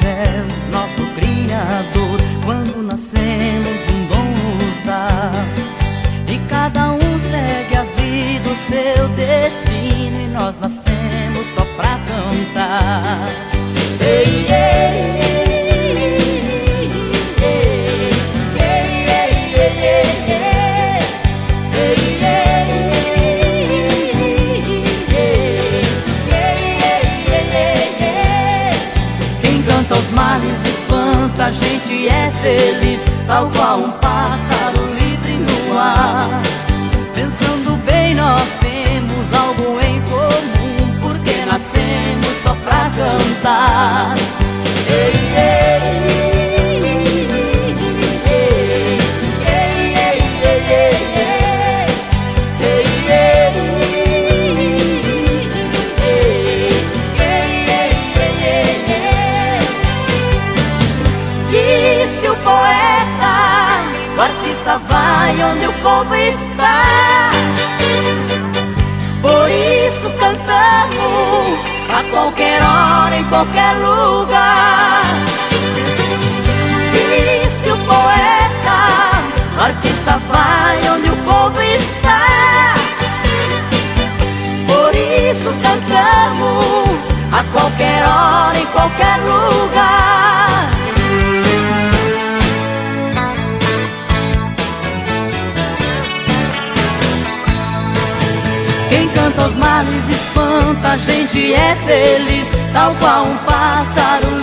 Céu, nosso Criador, quando nascemos um dom nos dá. E cada um segue a vida, o seu destino, e nós nascemos só pra cantar. A gente é feliz, tal qual um pássaro onde o povo está. Por isso cantamos a qualquer hora, em qualquer lugar. Disse o poeta, o artista vai onde o povo está. Por isso cantamos a qualquer hora, em qualquer lugar. Espanta os males, espanta, a gente é feliz, tal qual um pássaro